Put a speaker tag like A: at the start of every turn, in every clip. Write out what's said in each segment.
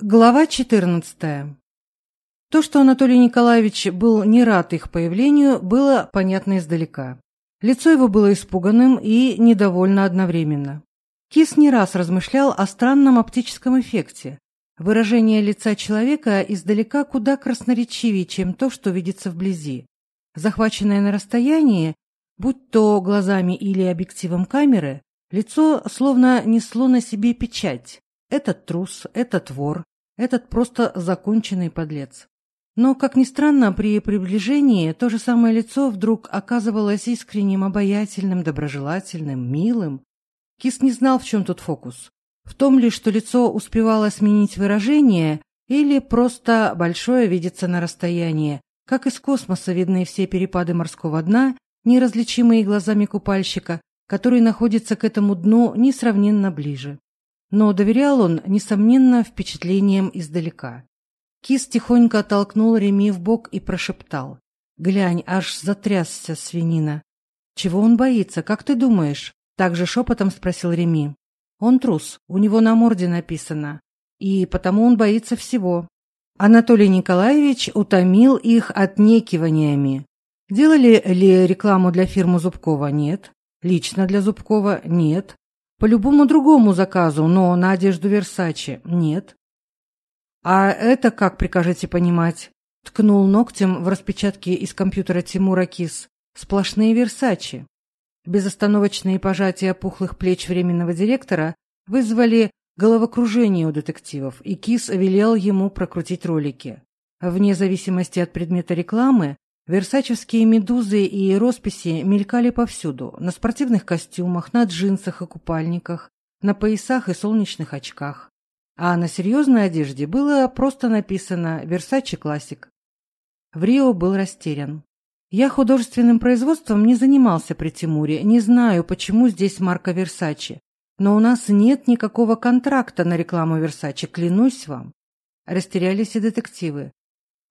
A: Глава 14. То, что Анатолий Николаевич был не рад их появлению, было понятно издалека. Лицо его было испуганным и недовольно одновременно. Кис не раз размышлял о странном оптическом эффекте. Выражение лица человека издалека куда красноречивее, чем то, что видится вблизи. Захваченное на расстоянии, будь то глазами или объективом камеры, лицо словно несло на себе печать этот трус, этот вор, этот просто законченный подлец. Но, как ни странно, при приближении то же самое лицо вдруг оказывалось искренним, обаятельным, доброжелательным, милым. Кис не знал, в чем тут фокус. В том ли, что лицо успевало сменить выражение, или просто большое видится на расстоянии, как из космоса видны все перепады морского дна, неразличимые глазами купальщика, который находится к этому дну несравненно ближе. Но доверял он, несомненно, впечатлениям издалека. Кис тихонько оттолкнул Реми в бок и прошептал. «Глянь, аж затрясся свинина!» «Чего он боится, как ты думаешь?» Также шепотом спросил Реми. «Он трус, у него на морде написано. И потому он боится всего». Анатолий Николаевич утомил их отнекиваниями. Делали ли рекламу для фирмы Зубкова? Нет. Лично для Зубкова? Нет. По любому другому заказу, но на одежду Версачи нет. А это как прикажете понимать? Ткнул ногтем в распечатке из компьютера Тимура Кис. Сплошные Версачи. Безостановочные пожатия пухлых плеч временного директора вызвали головокружение у детективов, и Кис велел ему прокрутить ролики. Вне зависимости от предмета Версачес медузы и росписи мелькали повсюду, на спортивных костюмах, на джинсах и купальниках, на поясах и солнечных очках. А на серьезной одежде было просто написано «Версачи Классик». В Рио был растерян. Я художественным производством не занимался при Тимуре, не знаю, почему здесь марка «Версачи». Но у нас нет никакого контракта на рекламу «Версачи», клянусь вам. Растерялись и детективы.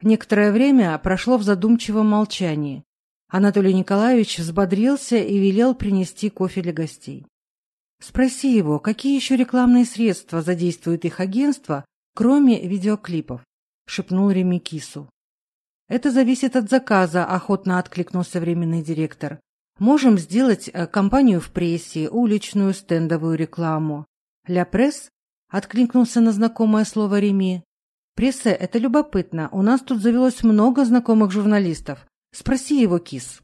A: Некоторое время прошло в задумчивом молчании. Анатолий Николаевич взбодрился и велел принести кофе для гостей. Спроси его, какие еще рекламные средства задействует их агентство, кроме видеоклипов, шепнул Реми Кису. Это зависит от заказа, охотно откликнулся временный директор. Можем сделать э, кампанию в прессе, уличную стендовую рекламу. Ля пресс откликнулся на знакомое слово Реми. Прессе это любопытно. У нас тут завелось много знакомых журналистов. Спроси его, Кис.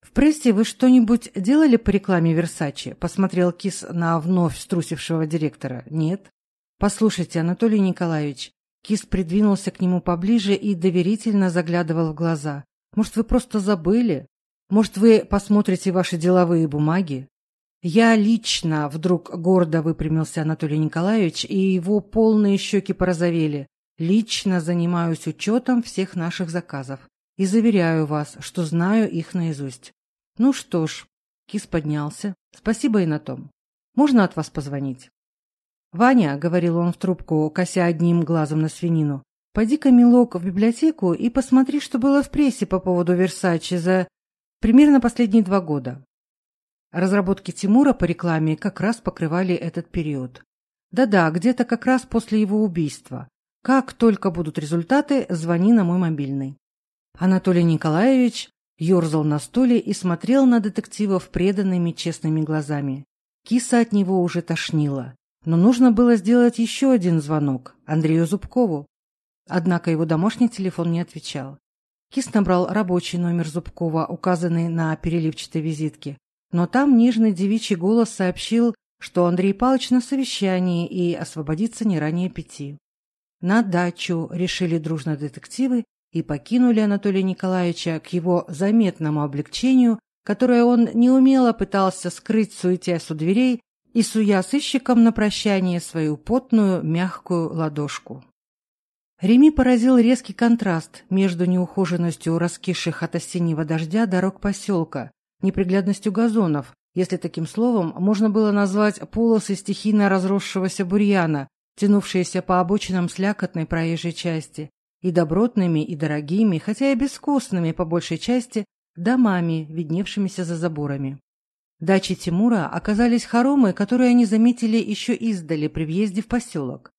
A: «В прессе вы что-нибудь делали по рекламе Версачи?» – посмотрел Кис на вновь струсившего директора. «Нет». «Послушайте, Анатолий Николаевич». Кис придвинулся к нему поближе и доверительно заглядывал в глаза. «Может, вы просто забыли? Может, вы посмотрите ваши деловые бумаги? Я лично вдруг гордо выпрямился Анатолий Николаевич, и его полные щеки порозовели. Лично занимаюсь учетом всех наших заказов и заверяю вас, что знаю их наизусть. Ну что ж, Кис поднялся. Спасибо и на том. Можно от вас позвонить? Ваня, говорил он в трубку, кося одним глазом на свинину. Пойди-ка, милок, в библиотеку и посмотри, что было в прессе по поводу Версачи за примерно последние два года разработки Тимура по рекламе как раз покрывали этот период. Да-да, где-то как раз после его убийства. Как только будут результаты, звони на мой мобильный. Анатолий Николаевич ерзал на стуле и смотрел на детективов преданными честными глазами. Киса от него уже тошнила. Но нужно было сделать еще один звонок Андрею Зубкову. Однако его домашний телефон не отвечал. Кис набрал рабочий номер Зубкова, указанный на переливчатой визитке, но там нежный девичий голос сообщил, что Андрей Павлович на совещании и освободится не ранее пяти. На дачу решили дружно детективы и покинули Анатолия Николаевича к его заметному облегчению, которое он неумело пытался скрыть, суетясь у дверей и суя сыщиком на прощание свою потную мягкую ладошку. Реми поразил резкий контраст между неухоженностью раскисших от осеннего дождя дорог поселка неприглядностью газонов, если таким словом можно было назвать полосы стихийно разросшегося бурьяна, тянувшиеся по обочинам слякотной проезжей части, и добротными, и дорогими, хотя и безвкусными по большей части, домами, видневшимися за заборами. Дачи Тимура оказались хоромы, которые они заметили еще издали при въезде в поселок.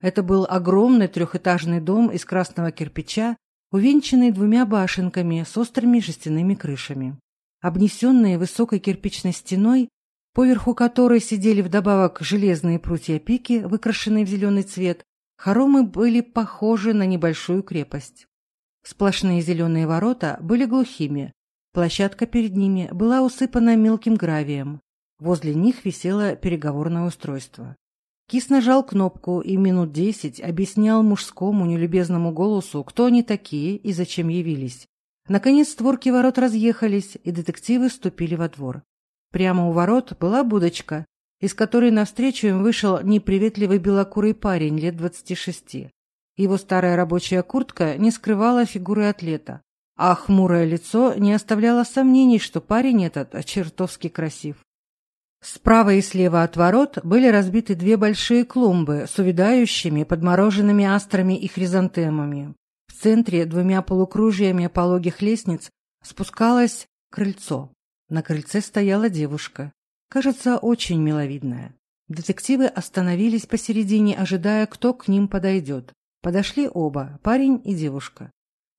A: Это был огромный трехэтажный дом из красного кирпича, увенчанный двумя башенками с острыми жестяными крышами. Обнесенные высокой кирпичной стеной, поверху которой сидели вдобавок железные прутья пики, выкрашенные в зеленый цвет, хоромы были похожи на небольшую крепость. Сплошные зеленые ворота были глухими, площадка перед ними была усыпана мелким гравием, возле них висело переговорное устройство. Кис нажал кнопку и минут десять объяснял мужскому нелюбезному голосу, кто они такие и зачем явились. Наконец наконец створки ворот разъехались, и детективы ступили во двор. Прямо у ворот была будочка, из которой навстречу им вышел неприветливый белокурый парень лет двадцати шести. Его старая рабочая куртка не скрывала фигуры атлета, а хмурое лицо не оставляло сомнений, что парень этот чертовски красив. Справа и слева от ворот были разбиты две большие клумбы с увядающими подмороженными астрами и хризантемами центре двумя полукружиями пологих лестниц спускалось крыльцо. На крыльце стояла девушка, кажется, очень миловидная. Детективы остановились посередине, ожидая, кто к ним подойдет. Подошли оба, парень и девушка.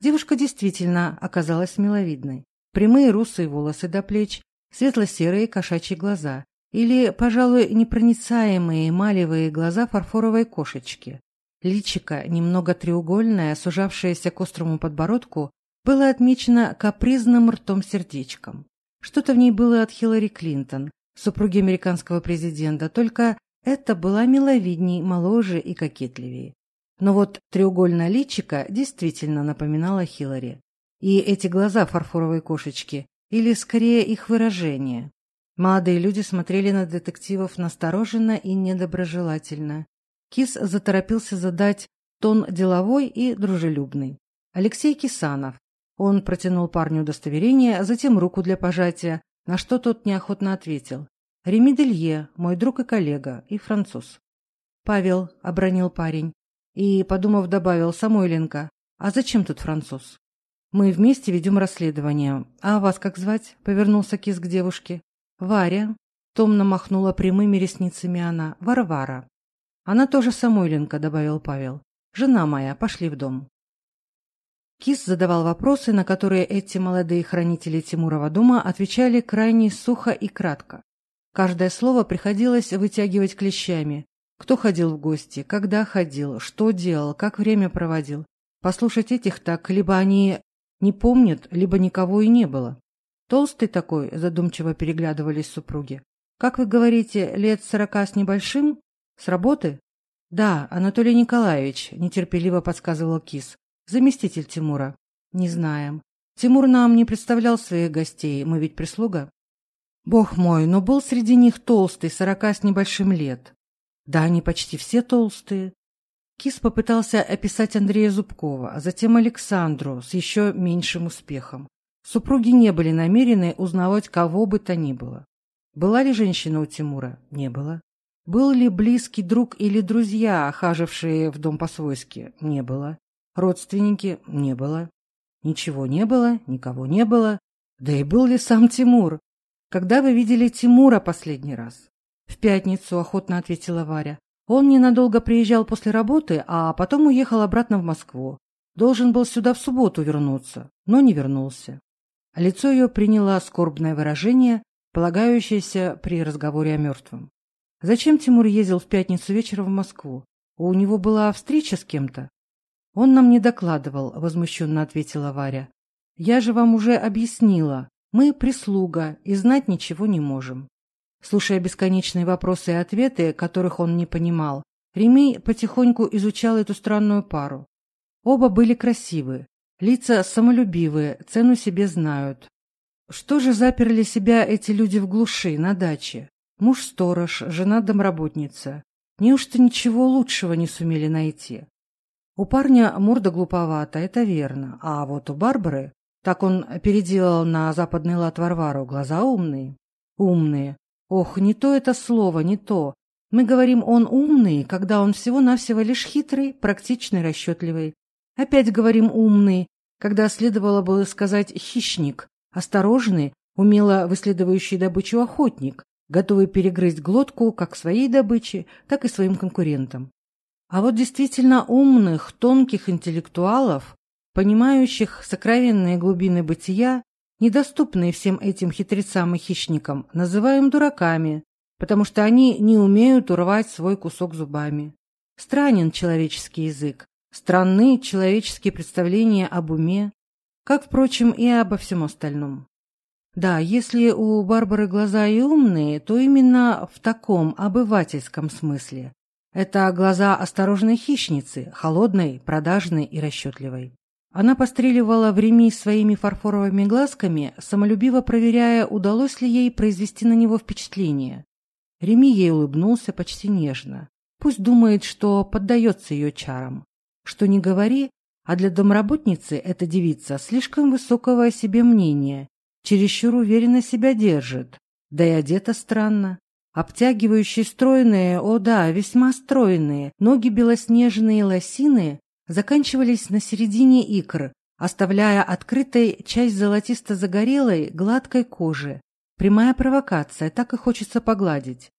A: Девушка действительно оказалась миловидной. Прямые русые волосы до плеч, светло-серые кошачьи глаза или, пожалуй, непроницаемые эмалевые глаза фарфоровой кошечки. Личико немного треугольное, сужавшееся к острому подбородку, было отмечено капризным ртом сердечком. Что-то в ней было от Хиллари Клинтон, супруги американского президента, только это была миловидней, моложе и кокетливее. Но вот треугольное личико действительно напоминало Хиллари. И эти глаза фарфоровой кошечки, или скорее их выражение. Молодые люди смотрели на детективов настороженно и недоброжелательно. Кис заторопился задать тон деловой и дружелюбный. Алексей Кисанов. Он протянул парню удостоверение, затем руку для пожатия, на что тот неохотно ответил. Реми Делье, мой друг и коллега, и француз. Павел, — обронил парень. И, подумав, добавил, Самойленко, а зачем тут француз? Мы вместе ведем расследование. А вас как звать? — повернулся Кис к девушке. Варя. Томно махнула прямыми ресницами она. Варвара. Она тоже Самойленко, добавил Павел. Жена моя, пошли в дом. Кис задавал вопросы, на которые эти молодые хранители Тимурова дома отвечали крайне сухо и кратко. Каждое слово приходилось вытягивать клещами. Кто ходил в гости, когда ходил, что делал, как время проводил. Послушать этих так, либо они не помнят, либо никого и не было. Толстый такой, задумчиво переглядывались супруги. Как вы говорите, лет сорока с небольшим? «С работы?» «Да, Анатолий Николаевич», – нетерпеливо подсказывал Кис. «Заместитель Тимура». «Не знаем. Тимур нам не представлял своих гостей, мы ведь прислуга». «Бог мой, но был среди них толстый, сорока с небольшим лет». «Да, они почти все толстые». Кис попытался описать Андрея Зубкова, а затем Александру с еще меньшим успехом. Супруги не были намерены узнавать кого бы то ни было. Была ли женщина у Тимура? Не было. Был ли близкий друг или друзья, охажившие в дом по-свойски? Не было. Родственники? Не было. Ничего не было, никого не было. Да и был ли сам Тимур? Когда вы видели Тимура последний раз? В пятницу, охотно ответила Варя. Он ненадолго приезжал после работы, а потом уехал обратно в Москву. Должен был сюда в субботу вернуться, но не вернулся. Лицо ее приняло скорбное выражение, полагающееся при разговоре о мертвом. Зачем Тимур ездил в пятницу вечером в Москву? У него была встреча с кем-то? Он нам не докладывал, возмущенно ответила Варя. Я же вам уже объяснила. Мы прислуга и знать ничего не можем. Слушая бесконечные вопросы и ответы, которых он не понимал, Реми потихоньку изучал эту странную пару. Оба были красивы, Лица самолюбивые, цену себе знают. Что же заперли себя эти люди в глуши, на даче? Муж-сторож, жена-домработница. Неужто ничего лучшего не сумели найти? У парня морда глуповата, это верно. А вот у Барбары, так он переделал на западный лад Варвару, глаза умные. Умные. Ох, не то это слово, не то. Мы говорим, он умный, когда он всего-навсего лишь хитрый, практичный, расчетливый. Опять говорим «умный», когда следовало бы сказать «хищник», осторожный, умело выследующий добычу охотник, готовые перегрызть глотку как своей добыче, так и своим конкурентам. А вот действительно умных, тонких интеллектуалов, понимающих сокровенные глубины бытия, недоступные всем этим хитрецам и хищникам, называем дураками, потому что они не умеют урвать свой кусок зубами. Странен человеческий язык, странны человеческие представления об уме, как, впрочем, и обо всем остальном. Да, если у Барбары глаза и умные, то именно в таком обывательском смысле. Это глаза осторожной хищницы, холодной, продажной и расчетливой. Она постреливала в Реми своими фарфоровыми глазками, самолюбиво проверяя, удалось ли ей произвести на него впечатление. Реми ей улыбнулся почти нежно. Пусть думает, что поддается ее чарам. Что не говори, а для домработницы эта девица слишком высокого о себе мнения, чересчур уверенно себя держит, да и одета странно. Обтягивающие стройные, о да, весьма стройные, ноги белоснежные лосины заканчивались на середине икр, оставляя открытой часть золотисто-загорелой, гладкой кожи. Прямая провокация, так и хочется погладить.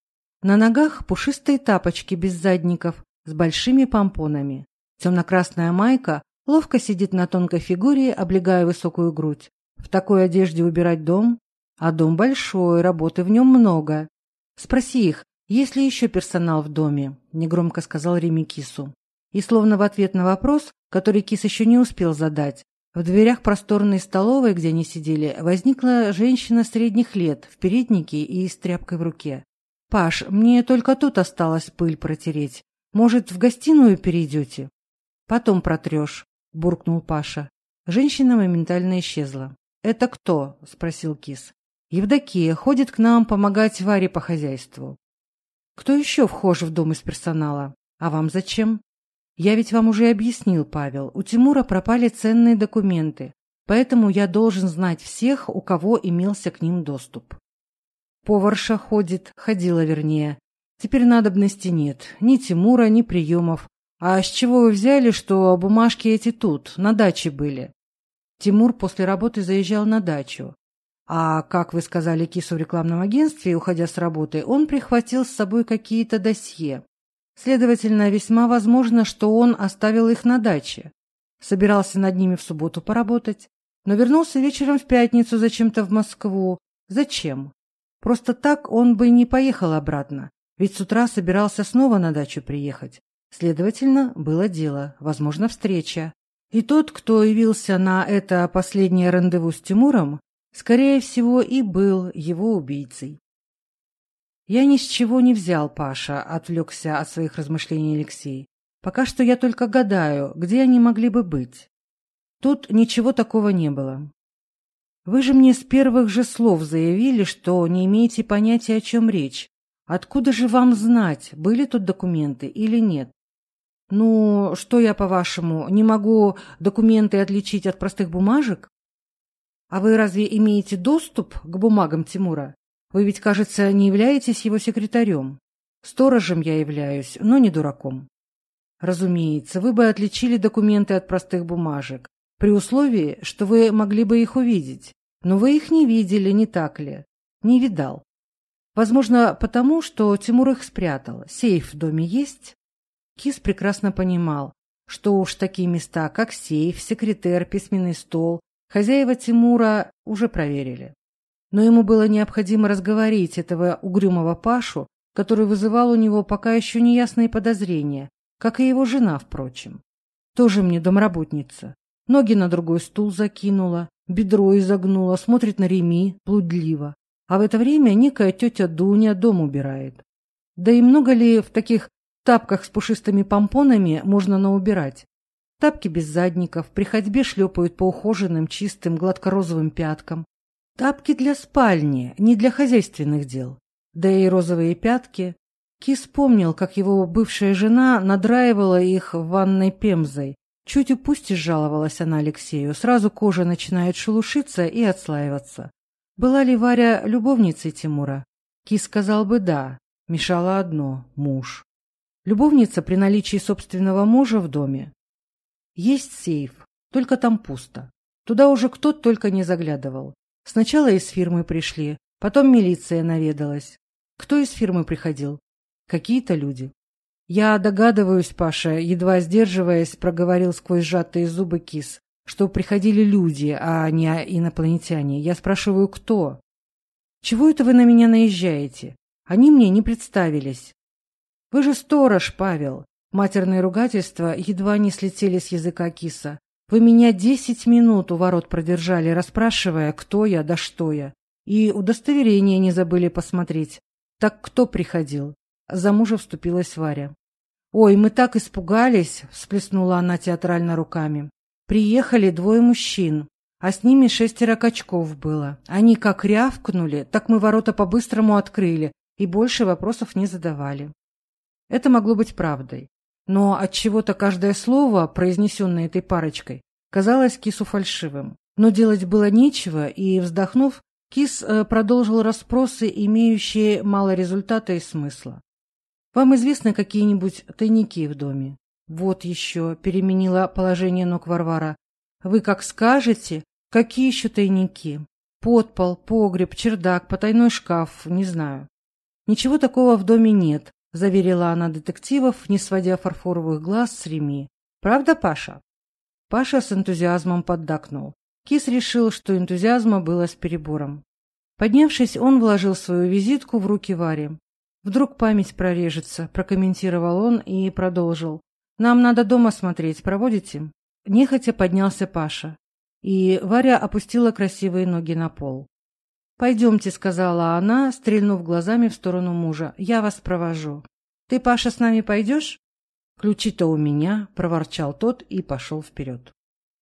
A: На ногах пушистые тапочки без задников с большими помпонами. Темно-красная майка ловко сидит на тонкой фигуре, облегая высокую грудь. В такой одежде убирать дом? А дом большой, работы в нем много. Спроси их, есть ли еще персонал в доме, негромко сказал Реми Кису. И словно в ответ на вопрос, который Кис еще не успел задать, в дверях просторной столовой, где они сидели, возникла женщина средних лет в переднике и с тряпкой в руке. «Паш, мне только тут осталось пыль протереть. Может, в гостиную перейдете?» «Потом протрешь», — буркнул Паша. Женщина моментально исчезла. «Это кто?» – спросил Кис. «Евдокия ходит к нам помогать Варе по хозяйству». «Кто еще вхож в дом из персонала? А вам зачем?» «Я ведь вам уже объяснил, Павел. У Тимура пропали ценные документы, поэтому я должен знать всех, у кого имелся к ним доступ». «Поварша ходит, ходила вернее. Теперь надобности нет. Ни Тимура, ни приемов. А с чего вы взяли, что бумажки эти тут, на даче были?» Тимур после работы заезжал на дачу. А, как вы сказали Кису в рекламном агентстве, уходя с работы, он прихватил с собой какие-то досье. Следовательно, весьма возможно, что он оставил их на даче. Собирался над ними в субботу поработать, но вернулся вечером в пятницу зачем-то в Москву. Зачем? Просто так он бы не поехал обратно, ведь с утра собирался снова на дачу приехать. Следовательно, было дело, возможно, встреча. И тот, кто явился на это последнее рандеву с Тимуром, скорее всего, и был его убийцей. «Я ни с чего не взял, Паша», — отвлекся от своих размышлений Алексей. «Пока что я только гадаю, где они могли бы быть. Тут ничего такого не было. Вы же мне с первых же слов заявили, что не имеете понятия, о чем речь. Ну, что я, по-вашему, не могу документы отличить от простых бумажек? А вы разве имеете доступ к бумагам Тимура? Вы ведь, кажется, не являетесь его секретарем. Сторожем я являюсь, но не дураком. Разумеется, вы бы отличили документы от простых бумажек, при условии, что вы могли бы их увидеть. Но вы их не видели, не так ли? Не видал. Возможно, потому, что Тимур их спрятал. Сейф в доме есть? Кис прекрасно понимал, что уж такие места, как сейф, секретер, письменный стол, хозяева Тимура уже проверили. Но ему было необходимо разговорить этого угрюмого Пашу, который вызывал у него пока еще неясные подозрения, как и его жена, впрочем. Тоже мне домработница. Ноги на другой стул закинула, бедро изогнула, смотрит на Реми, блудливо. А в это время некая тетя Дуня дом убирает. Да и много ли в таких тапках с пушистыми помпонами можно наубирать. Тапки без задников, при ходьбе шлепают по ухоженным, чистым, гладкорозовым пяткам. Тапки для спальни, не для хозяйственных дел. Да и розовые пятки. Кис помнил, как его бывшая жена надраивала их в ванной пемзой. Чуть упустишь, жаловалась она Алексею, сразу кожа начинает шелушиться и отслаиваться. Была ли Варя любовницей Тимура? Кис сказал бы «да». Мешало одно – муж. Любовница при наличии собственного мужа в доме. Есть сейф, только там пусто. Туда уже кто -то только не заглядывал. Сначала из фирмы пришли, потом милиция наведалась. Кто из фирмы приходил? Какие-то люди. Я догадываюсь, Паша, едва сдерживаясь, проговорил сквозь сжатые зубы кис, что приходили люди, а не инопланетяне. Я спрашиваю, кто? Чего это вы на меня наезжаете? Они мне не представились. «Вы же сторож, Павел!» Матерные ругательства едва не слетели с языка киса. «Вы меня десять минут у ворот продержали, расспрашивая, кто я да что я. И удостоверение не забыли посмотреть. Так кто приходил?» За мужа вступилась Варя. «Ой, мы так испугались!» — всплеснула она театрально руками. «Приехали двое мужчин, а с ними шестеро качков было. Они как рявкнули, так мы ворота по-быстрому открыли и больше вопросов не задавали». Это могло быть правдой. Но от чего-то каждое слово, произнесенное этой парочкой, казалось кису фальшивым. Но делать было нечего, и, вздохнув, кис э, продолжил расспросы, имеющие мало результата и смысла. «Вам известны какие-нибудь тайники в доме?» «Вот еще», — переменила положение ног Варвара. «Вы как скажете, какие еще тайники? Подпол, погреб, чердак, потайной шкаф, не знаю. Ничего такого в доме нет, Заверила она детективов, не сводя фарфоровых глаз с Реми. «Правда, Паша?» Паша с энтузиазмом поддакнул. Кис решил, что энтузиазма было с перебором. Поднявшись, он вложил свою визитку в руки Варе. «Вдруг память прорежется», – прокомментировал он и продолжил. «Нам надо дома смотреть, проводите?» Нехотя поднялся Паша. И Варя опустила красивые ноги на пол. «Пойдемте», — сказала она, стрельнув глазами в сторону мужа. «Я вас провожу». «Ты, Паша, с нами пойдешь?» «Ключи-то у меня», — проворчал тот и пошел вперед.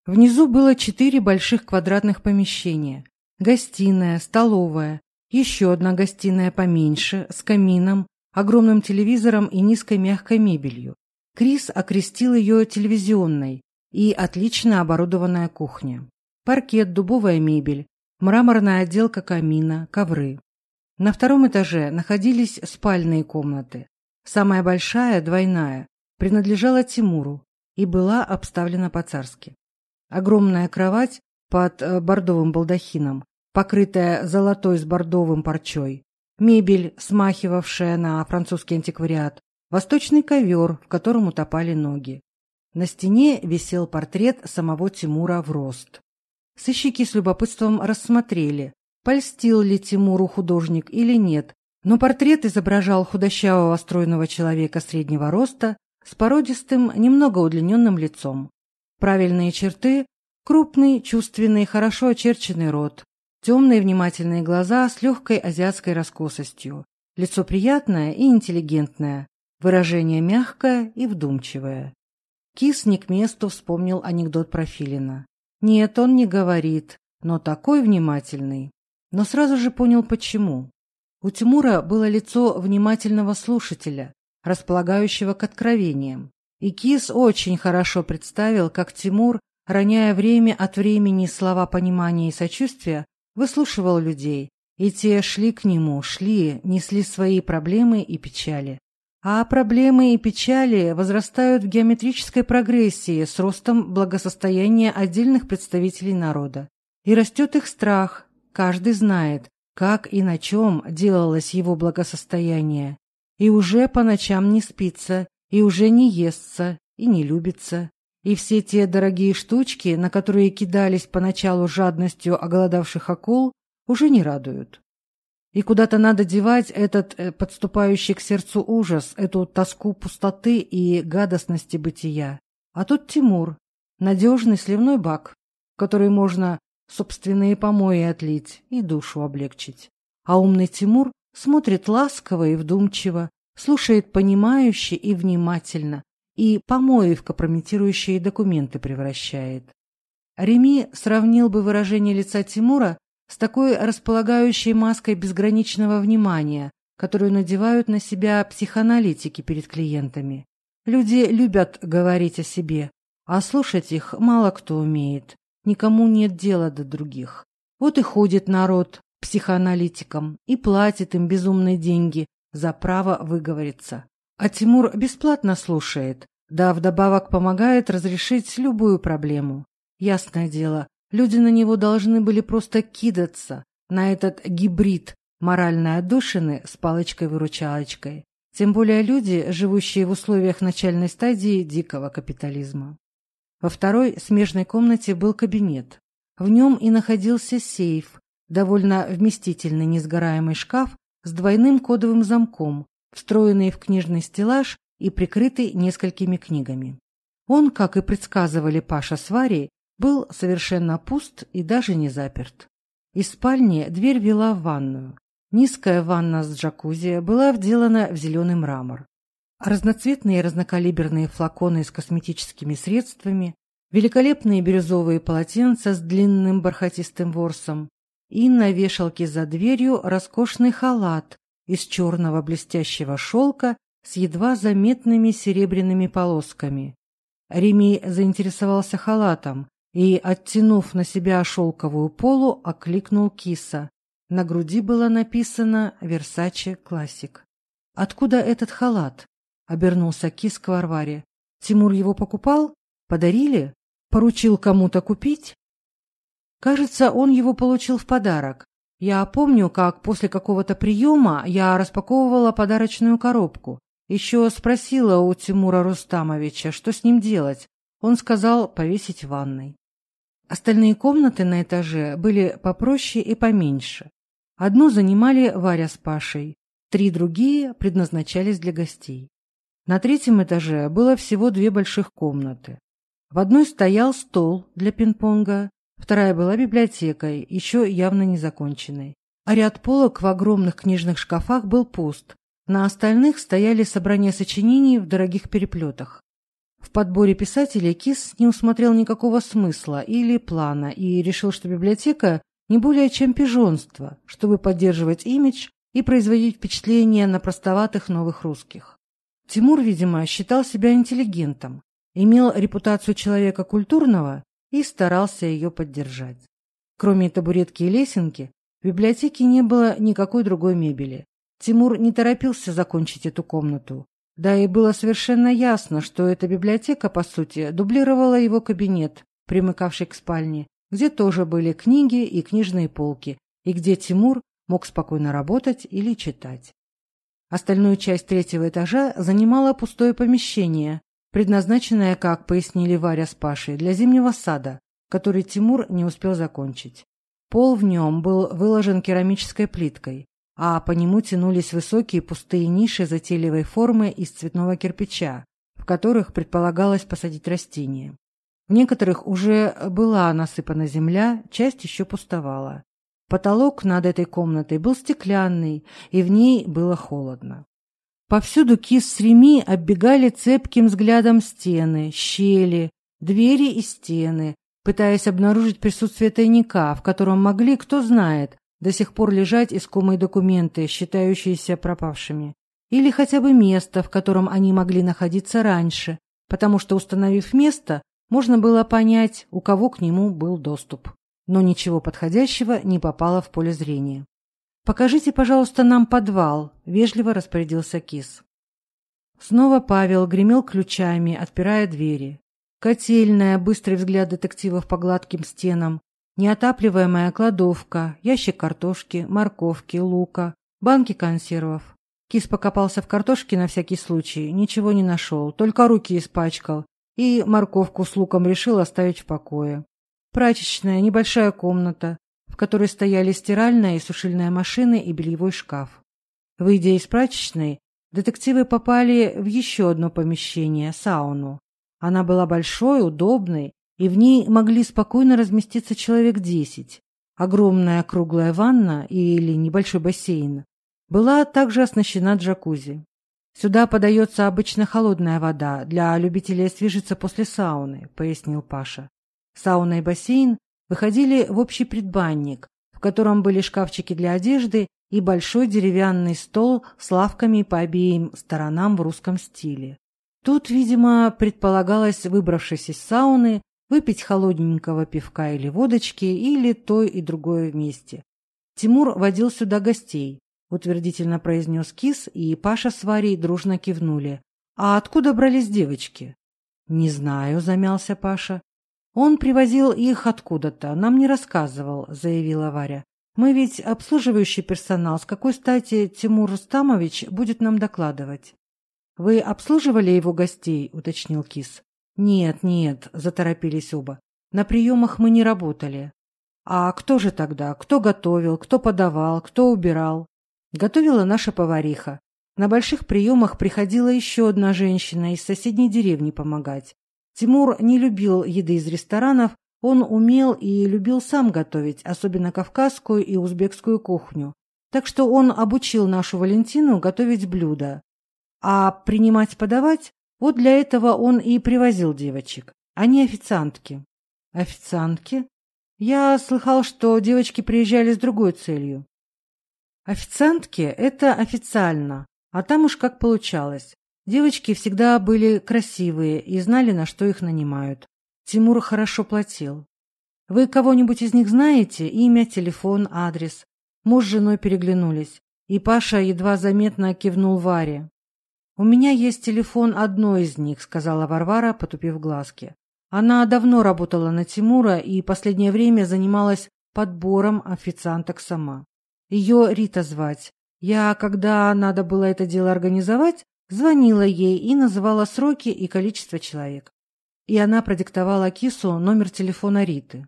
A: Внизу было четыре больших квадратных помещения. Гостиная, столовая, еще одна гостиная поменьше, с камином, огромным телевизором и низкой мягкой мебелью. Крис окрестил ее телевизионной и отлично оборудованная кухня. Паркет, дубовая мебель, мраморная отделка камина, ковры. На втором этаже находились спальные комнаты. Самая большая, двойная, принадлежала Тимуру и была обставлена по-царски. Огромная кровать под э, бордовым балдахином, покрытая золотой с бордовым парчой, мебель, смахивавшая на французский антиквариат, восточный ковер, в котором утопали ноги. На стене висел портрет самого Тимура в рост. Сыщики с любопытством рассмотрели, польстил ли Тимуру художник или нет, но портрет изображал худощавого стройного человека среднего роста с породистым, немного удлиненным лицом. Правильные черты, крупный, чувственный, хорошо очерченный рот, темные внимательные глаза с легкой азиатской раскосостью, лицо приятное и интеллигентное, выражение мягкое и вдумчивое. Кис не к месту вспомнил анекдот про Филина. Нет, он не говорит, но такой внимательный. Но сразу же понял, почему. У Тимура было лицо внимательного слушателя, располагающего к откровениям. И Кис очень хорошо представил, как Тимур, роняя время от времени слова понимания и сочувствия, выслушивал людей, и те шли к нему, шли, несли свои проблемы и печали. А проблемы и печали возрастают в геометрической прогрессии с ростом благосостояния отдельных представителей народа. И растет их страх, каждый знает, как и на чем делалось его благосостояние. И уже по ночам не спится, и уже не естся, и не любится. И все те дорогие штучки, на которые кидались поначалу жадностью оголодавших акул, уже не радуют. И куда-то надо девать этот э, подступающий к сердцу ужас, эту тоску пустоты и гадостности бытия. А тут Тимур, надежный сливной бак, в который можно собственные помои отлить и душу облегчить. А умный Тимур смотрит ласково и вдумчиво, слушает понимающе и внимательно, и помои в компрометирующие документы превращает. Реми сравнил бы выражение лица Тимура С такой располагающей маской безграничного внимания, которую надевают на себя психоаналитики перед клиентами. Люди любят говорить о себе, а слушать их мало кто умеет. Никому нет дела до других. Вот и ходит народ к психоаналитикам и платит им безумные деньги за право выговориться. А Тимур бесплатно слушает, да вдобавок помогает разрешить любую проблему. Ясное дело, Люди на него должны были просто кидаться, на этот гибрид моральной отдушины с палочкой-выручалочкой. тем более люди, живущие в условиях начальной стадии дикого капитализма. Во второй смежной комнате был кабинет. В нем и находился сейф, довольно вместительный несгораемый шкаф с двойным кодовым замком, встроенный в книжный стеллаж и прикрытый несколькими книгами. Он, как и предсказывали Паша с Варей, был совершенно пуст и даже не заперт. Из спальни дверь вела в ванную. Низкая ванна с джакузи была вделана в зеленый мрамор. Разноцветные разнокалиберные флаконы с косметическими средствами, великолепные бирюзовые полотенца с длинным бархатистым ворсом и на вешалке за дверью роскошный халат из черного блестящего шелка с едва заметными серебряными полосками. Реми заинтересовался халатом, и, оттянув на себя шелковую полу, окликнул киса. На груди было написано «Версаче Классик». «Откуда этот халат?» — обернулся кис к Варваре. «Тимур его покупал? Подарили? Поручил кому-то купить?» «Кажется, он его получил в подарок. Я помню, как после какого-то приема я распаковывала подарочную коробку. Еще спросила у Тимура Рустамовича, что с ним делать. Он сказал повесить в ванной. Остальные комнаты на этаже были попроще и поменьше. Одну занимали Варя с Пашей, три другие предназначались для гостей. На третьем этаже было всего две больших комнаты. В одной стоял стол для пинг-понга, вторая была библиотекой, еще явно незаконченной. А ряд полок в огромных книжных шкафах был пуст. На остальных стояли собрания сочинений в дорогих переплетах. В подборе писателей Кис не усмотрел никакого смысла или плана и решил, что библиотека не более чем пижонство, чтобы поддерживать имидж и производить впечатление на простоватых новых русских. Тимур, видимо, считал себя интеллигентом, имел репутацию человека культурного и старался ее поддержать. Кроме табуретки и лесенки, в библиотеке не было никакой другой мебели. Тимур не торопился закончить эту комнату. Да и было совершенно ясно, что эта библиотека, по сути, дублировала его кабинет, примыкавший к спальне, где тоже были книги и книжные полки, и где Тимур мог спокойно работать или читать. Остальную часть третьего этажа занимало пустое помещение, предназначенное, как пояснили Варя с Пашей, для зимнего сада, который Тимур не успел закончить. Пол в нем был выложен керамической плиткой, а по нему тянулись высокие пустые ниши затейливой формы из цветного кирпича, в которых предполагалось посадить растения. В некоторых уже была насыпана земля, часть еще пустовала. Потолок над этой комнатой был стеклянный, и в ней было холодно. Повсюду кис с реми оббегали цепким взглядом стены, щели, двери и стены, пытаясь обнаружить присутствие тайника, в котором могли, кто знает, до сих пор лежать искомые документы, считающиеся пропавшими, или хотя бы место, в котором они могли находиться раньше, потому что, установив место, можно было понять, у кого к нему был доступ. Но ничего подходящего не попало в поле зрения. «Покажите, пожалуйста, нам подвал», — вежливо распорядился Кис. Снова Павел гремел ключами, отпирая двери. Котельная, быстрый взгляд детективов по гладким стенам, неотапливаемая кладовка, ящик картошки, морковки, лука, банки консервов. Кис покопался в картошке на всякий случай, ничего не нашел, только руки испачкал, и морковку с луком решил оставить в покое. Прачечная, небольшая комната, в которой стояли стиральная и сушильная машины и бельевой шкаф. Выйдя из прачечной, детективы попали в еще одно помещение – сауну. Она была большой, удобной и в ней могли спокойно разместиться человек десять. Огромная круглая ванна или небольшой бассейн была также оснащена джакузи. Сюда подается обычно холодная вода для любителей освежиться после сауны, пояснил Паша. Сауна и бассейн выходили в общий предбанник, в котором были шкафчики для одежды и большой деревянный стол с лавками по обеим сторонам в русском стиле. Тут, видимо, предполагалось, выбравшись из сауны, выпить холодненького пивка или водочки, или то и другое вместе. Тимур водил сюда гостей, утвердительно произнес Кис, и Паша с Варей дружно кивнули. А откуда брались девочки? Не знаю, замялся Паша. Он привозил их откуда-то, нам не рассказывал, заявила Варя. Мы ведь обслуживающий персонал, с какой стати Тимур Рустамович будет нам докладывать? Вы обслуживали его гостей, уточнил Кис. «Нет, нет», – заторопились оба, – «на приемах мы не работали». «А кто же тогда? Кто готовил, кто подавал, кто убирал?» Готовила наша повариха. На больших приемах приходила еще одна женщина из соседней деревни помогать. Тимур не любил еды из ресторанов, он умел и любил сам готовить, особенно кавказскую и узбекскую кухню. Так что он обучил нашу Валентину готовить блюда. А принимать-подавать вот для этого он и привозил девочек, а не официантки. Официантки? Я слыхал, что девочки приезжали с другой целью. Официантки – это официально, а там уж как получалось. Девочки всегда были красивые и знали, на что их нанимают. Тимур хорошо платил. Вы кого-нибудь из них знаете? Имя, телефон, адрес. Муж с женой переглянулись, и Паша едва заметно кивнул Варе. У меня есть телефон одной из них, сказала Варвара, потупив глазки. Она давно работала на Тимура и последнее время занималась подбором официанток сама. Ее Рита звать. Я, когда надо было это дело организовать, звонила ей и называла сроки и количество человек. И она продиктовала Кису номер телефона Риты.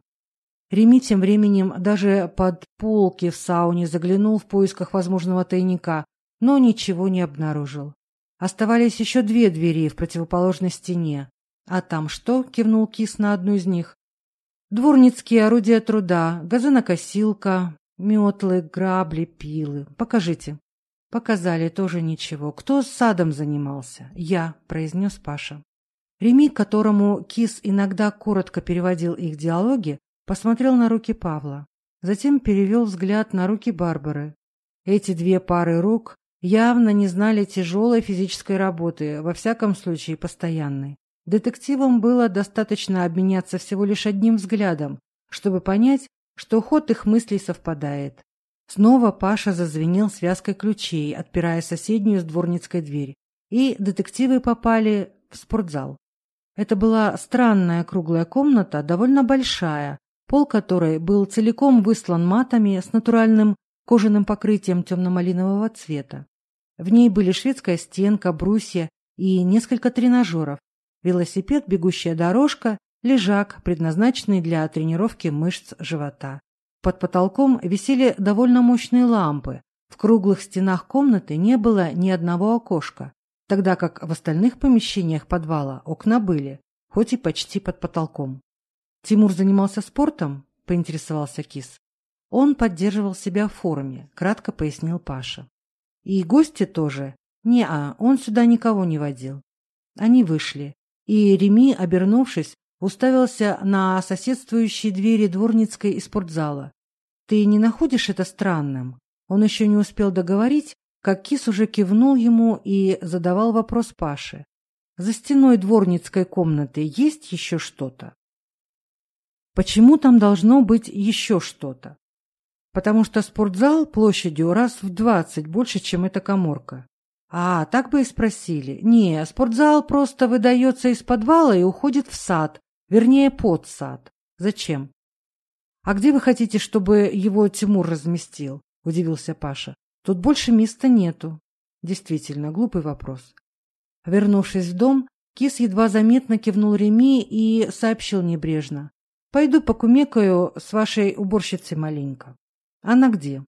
A: Реми тем временем даже под полки в сауне заглянул в поисках возможного тайника, но ничего не обнаружил. Оставались еще две двери в противоположной стене. А там что? кивнул Кис на одну из них. Дворницкие орудия труда, газонокосилка, метлы, грабли, пилы. Покажите. Показали тоже ничего. Кто с садом занимался? Я, произнес Паша. Реми, которому Кис иногда коротко переводил их диалоги, посмотрел на руки Павла. Затем перевел взгляд на руки Барбары. Эти две пары рук явно не знали тяжелой физической работы, во всяком случае постоянной. Детективам было достаточно обменяться всего лишь одним взглядом, чтобы понять, что ход их мыслей совпадает. Снова Паша зазвенел связкой ключей, отпирая соседнюю с дворницкой дверь, и детективы попали в спортзал. Это была странная круглая комната, довольно большая, пол которой был целиком выслан матами с натуральным кожаным покрытием темно-малинового цвета. В ней были шведская стенка, брусья и несколько тренажеров, велосипед, бегущая дорожка, лежак, предназначенный для тренировки мышц живота. Под потолком висели довольно мощные лампы. В круглых стенах комнаты не было ни одного окошка, тогда как в остальных помещениях подвала окна были, хоть и почти под потолком. «Тимур занимался спортом?» – поинтересовался Кис. «Он поддерживал себя в форме», – кратко пояснил Паша. И гости тоже. Не-а, он сюда никого не водил. Они вышли, и Реми, обернувшись, уставился на соседствующие двери дворницкой и спортзала. «Ты не находишь это странным?» Он еще не успел договорить, как Кис уже кивнул ему и задавал вопрос Паше. «За стеной дворницкой комнаты есть еще что-то?» «Почему там должно быть еще что-то?» потому что спортзал площадью раз в двадцать больше, чем эта коморка. А, так бы и спросили. Не, спортзал просто выдается из подвала и уходит в сад, вернее, под сад. Зачем? А где вы хотите, чтобы его Тимур разместил? Удивился Паша. Тут больше места нету. Действительно, глупый вопрос. Вернувшись в дом, Кис едва заметно кивнул Реми и сообщил небрежно. Пойду покумекаю с вашей уборщицей маленько. «Она где?»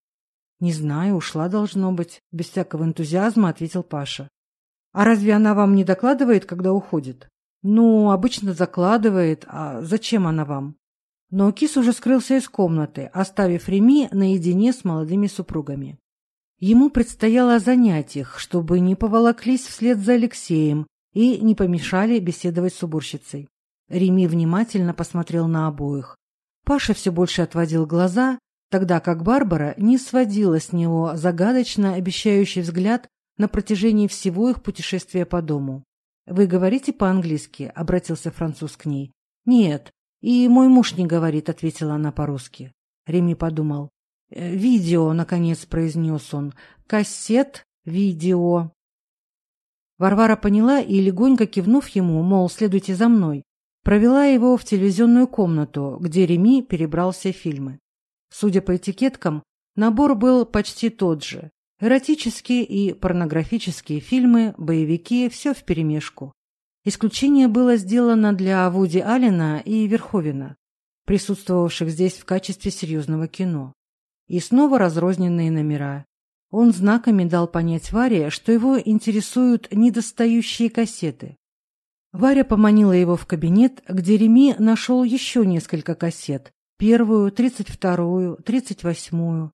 A: «Не знаю, ушла, должно быть», — без всякого энтузиазма ответил Паша. «А разве она вам не докладывает, когда уходит?» «Ну, обычно закладывает. А зачем она вам?» Но Кис уже скрылся из комнаты, оставив Реми наедине с молодыми супругами. Ему предстояло занять их, чтобы не поволоклись вслед за Алексеем и не помешали беседовать с уборщицей. Реми внимательно посмотрел на обоих. Паша все больше отводил глаза, тогда как Барбара не сводила с него загадочно обещающий взгляд на протяжении всего их путешествия по дому. «Вы говорите по-английски?» — обратился француз к ней. «Нет, и мой муж не говорит», — ответила она по-русски. Реми подумал. «Э, «Видео», — наконец произнес он. «Кассет, видео». Варвара поняла и, легонько кивнув ему, мол, следуйте за мной, провела его в телевизионную комнату, где Реми перебрался фильмы. Судя по этикеткам, набор был почти тот же. Эротические и порнографические фильмы, боевики – все вперемешку. Исключение было сделано для Вуди Алина и Верховина, присутствовавших здесь в качестве серьезного кино. И снова разрозненные номера. Он знаками дал понять Варе, что его интересуют недостающие кассеты. Варя поманила его в кабинет, где Реми нашел еще несколько кассет, Первую, тридцать вторую, тридцать восьмую.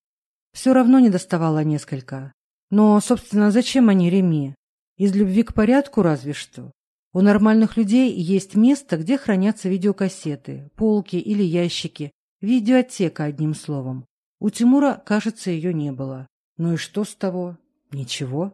A: Все равно не доставало несколько. Но, собственно, зачем они Реми? Из любви к порядку разве что. У нормальных людей есть место, где хранятся видеокассеты, полки или ящики, видеотека, одним словом. У Тимура, кажется, ее не было. Ну и что с того? Ничего.